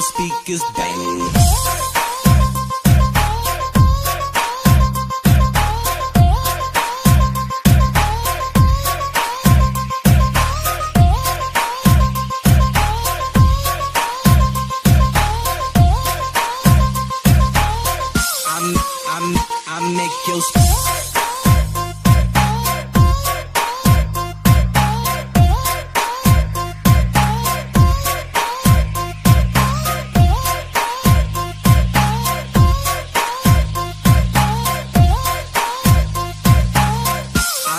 speakers bang.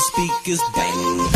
speakers bang.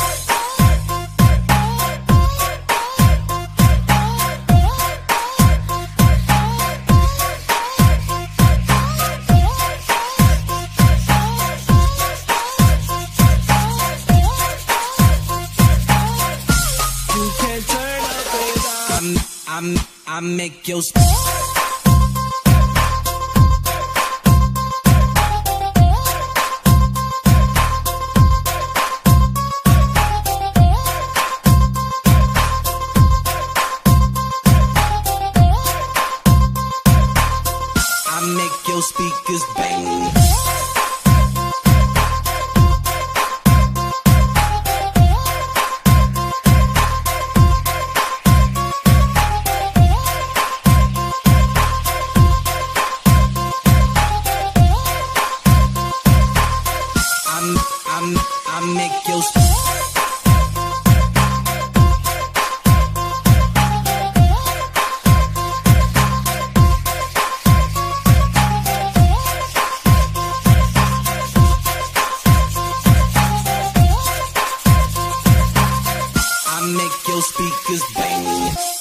speakers bang. speakers banging.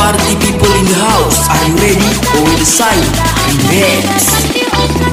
party people in the house. Are you ready? Or the sign remix.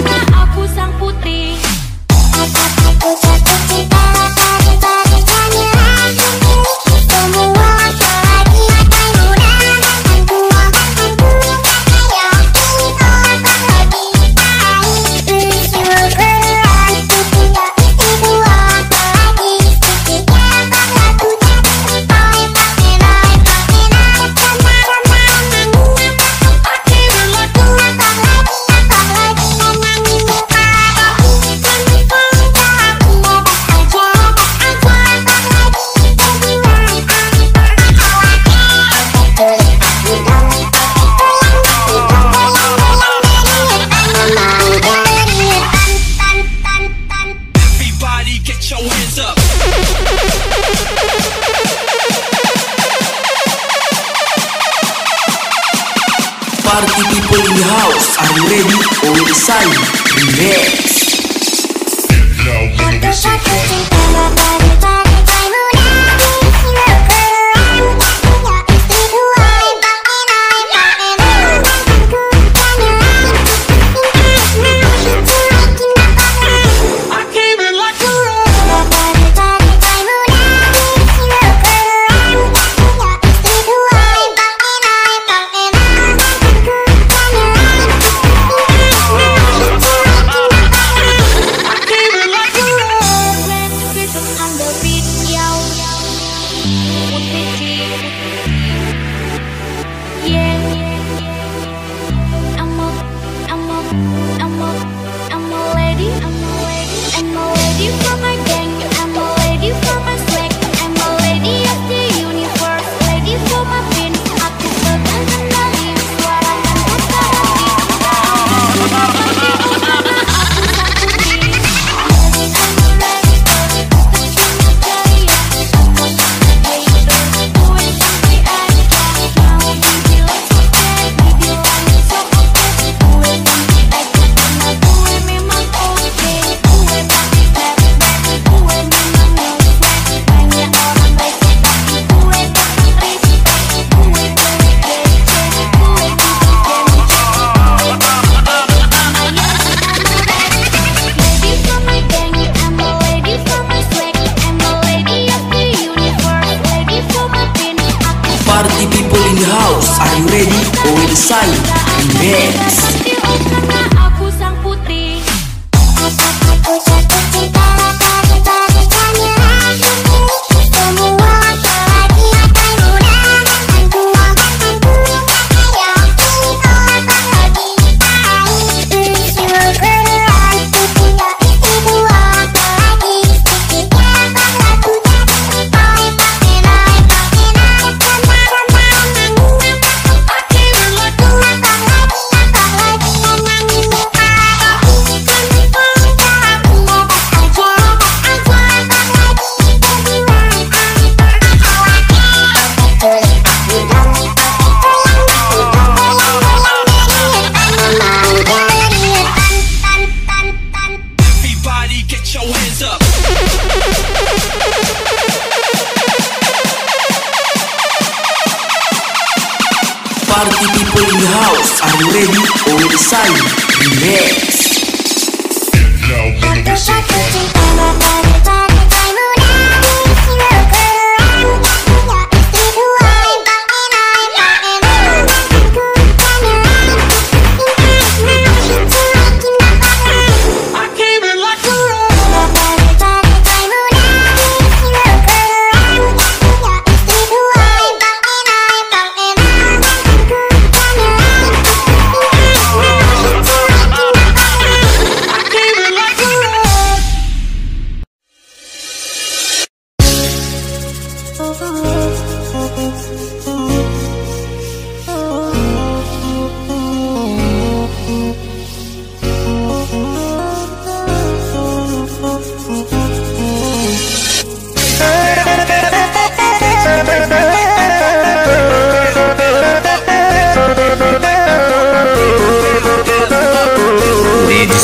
Universal Mix.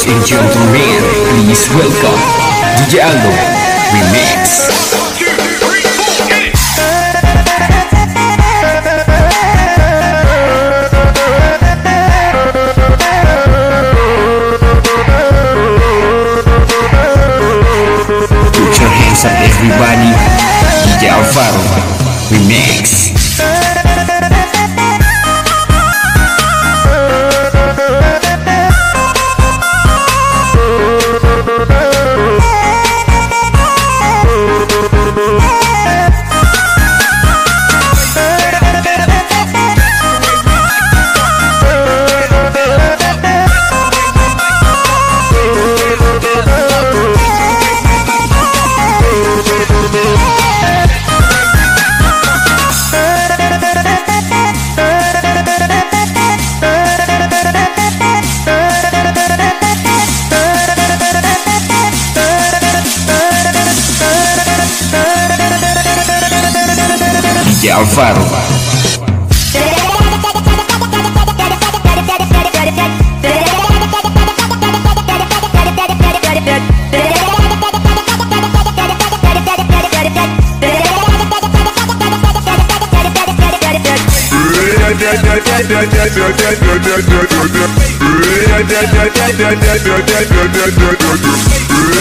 And gentlemen, please welcome DJ Aldo Remix. Put your hands up everybody, DJ Alvaro Remix. DJ Alvaro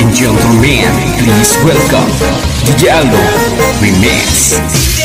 and gentlemen, please welcome DJ Aldo Remix.